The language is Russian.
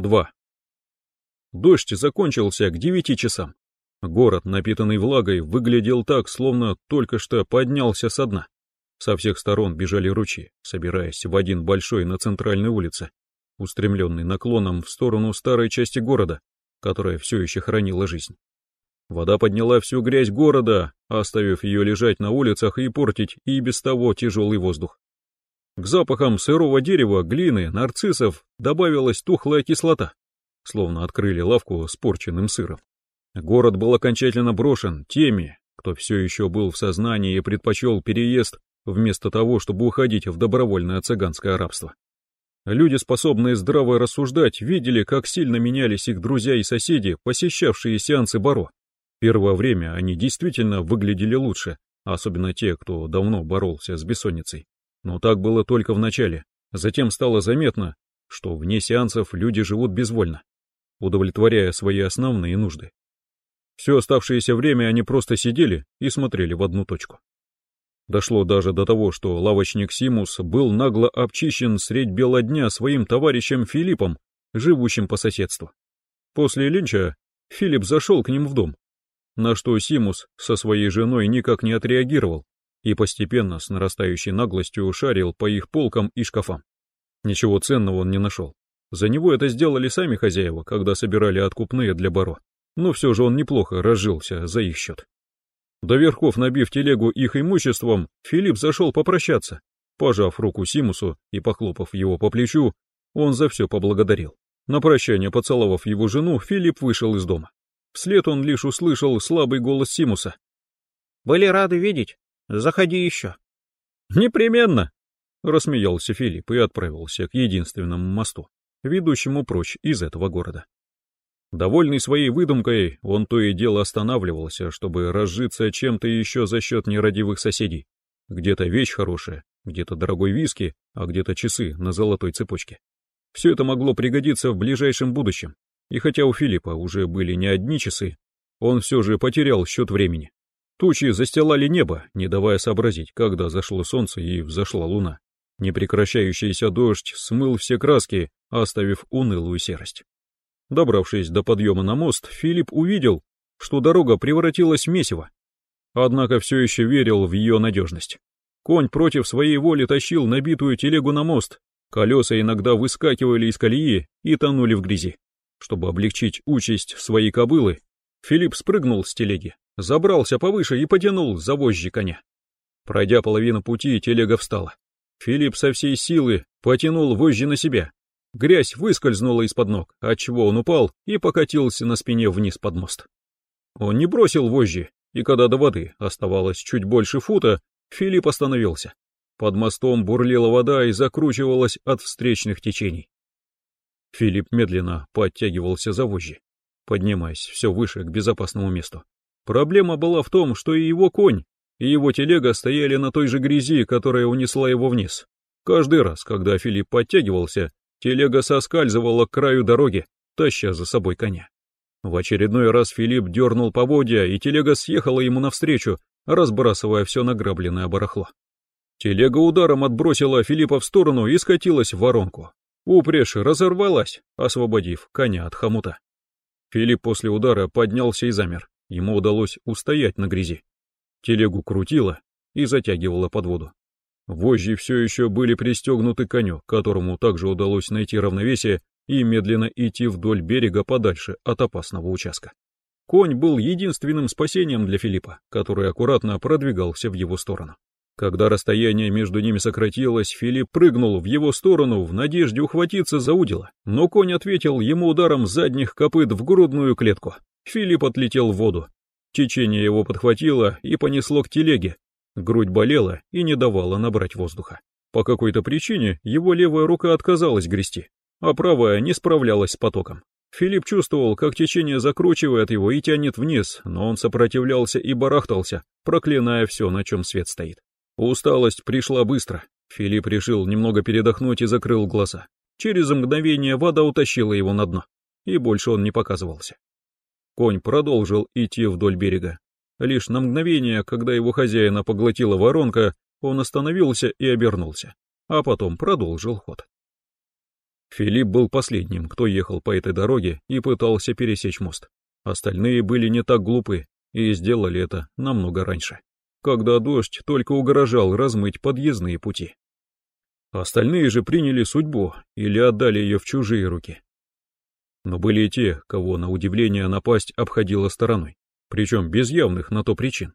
2. Дождь закончился к девяти часам. Город, напитанный влагой, выглядел так, словно только что поднялся со дна. Со всех сторон бежали ручьи, собираясь в один большой на центральной улице, устремленный наклоном в сторону старой части города, которая все еще хранила жизнь. Вода подняла всю грязь города, оставив ее лежать на улицах и портить и без того тяжелый воздух. К запахам сырого дерева, глины, нарциссов добавилась тухлая кислота, словно открыли лавку с порченным сыром. Город был окончательно брошен теми, кто все еще был в сознании и предпочел переезд вместо того, чтобы уходить в добровольное цыганское рабство. Люди, способные здраво рассуждать, видели, как сильно менялись их друзья и соседи, посещавшие сеансы Баро. Первое время они действительно выглядели лучше, особенно те, кто давно боролся с бессонницей. Но так было только в начале. Затем стало заметно, что вне сеансов люди живут безвольно, удовлетворяя свои основные нужды. Все оставшееся время они просто сидели и смотрели в одну точку. Дошло даже до того, что лавочник Симус был нагло обчищен средь бела дня своим товарищем Филиппом, живущим по соседству. После линча Филипп зашел к ним в дом, на что Симус со своей женой никак не отреагировал и постепенно с нарастающей наглостью шарил по их полкам и шкафам. Ничего ценного он не нашел. За него это сделали сами хозяева, когда собирали откупные для Баро, но все же он неплохо разжился за их счет. До верхов набив телегу их имуществом, Филипп зашел попрощаться. Пожав руку Симусу и похлопав его по плечу, он за все поблагодарил. На прощание поцеловав его жену, Филипп вышел из дома. Вслед он лишь услышал слабый голос Симуса. «Были рады видеть. Заходи еще». «Непременно!» — рассмеялся Филипп и отправился к единственному мосту, ведущему прочь из этого города. Довольный своей выдумкой, он то и дело останавливался, чтобы разжиться чем-то еще за счет нерадивых соседей. Где-то вещь хорошая, где-то дорогой виски, а где-то часы на золотой цепочке. Все это могло пригодиться в ближайшем будущем, и хотя у Филиппа уже были не одни часы, он все же потерял счет времени. Тучи застилали небо, не давая сообразить, когда зашло солнце и взошла луна. Непрекращающийся дождь смыл все краски, оставив унылую серость. Добравшись до подъема на мост, Филипп увидел, что дорога превратилась в месиво. Однако все еще верил в ее надежность. Конь против своей воли тащил набитую телегу на мост, колеса иногда выскакивали из колеи и тонули в грязи. Чтобы облегчить участь своей кобылы, Филипп спрыгнул с телеги, забрался повыше и потянул за вожжи коня. Пройдя половину пути, телега встала. Филипп со всей силы потянул вожжи на себя. Грязь выскользнула из-под ног, отчего он упал и покатился на спине вниз под мост. Он не бросил вожжи, и когда до воды оставалось чуть больше фута, Филипп остановился. Под мостом бурлила вода и закручивалась от встречных течений. Филипп медленно подтягивался за вожжи, поднимаясь все выше к безопасному месту. Проблема была в том, что и его конь, и его телега стояли на той же грязи, которая унесла его вниз. Каждый раз, когда Филипп подтягивался, телега соскальзывала к краю дороги, таща за собой коня. В очередной раз Филипп дернул поводья, и телега съехала ему навстречу, разбрасывая все награбленное барахло. Телега ударом отбросила Филиппа в сторону и скатилась в воронку. Упряжь разорвалась, освободив коня от хомута. Филипп после удара поднялся и замер. Ему удалось устоять на грязи. Телегу крутило и затягивало под воду. Вожжи все еще были пристегнуты коню, которому также удалось найти равновесие и медленно идти вдоль берега подальше от опасного участка. Конь был единственным спасением для Филиппа, который аккуратно продвигался в его сторону. Когда расстояние между ними сократилось, Филипп прыгнул в его сторону в надежде ухватиться за удила, но конь ответил ему ударом задних копыт в грудную клетку. Филипп отлетел в воду. Течение его подхватило и понесло к телеге. Грудь болела и не давала набрать воздуха. По какой-то причине его левая рука отказалась грести, а правая не справлялась с потоком. Филипп чувствовал, как течение закручивает его и тянет вниз, но он сопротивлялся и барахтался, проклиная все, на чем свет стоит. Усталость пришла быстро. Филипп решил немного передохнуть и закрыл глаза. Через мгновение вода утащила его на дно, и больше он не показывался. Конь продолжил идти вдоль берега. Лишь на мгновение, когда его хозяина поглотила воронка, он остановился и обернулся, а потом продолжил ход. Филипп был последним, кто ехал по этой дороге и пытался пересечь мост. Остальные были не так глупы и сделали это намного раньше, когда дождь только угрожал размыть подъездные пути. Остальные же приняли судьбу или отдали ее в чужие руки. Но были и те, кого, на удивление, напасть обходила стороной, причем без явных на то причин.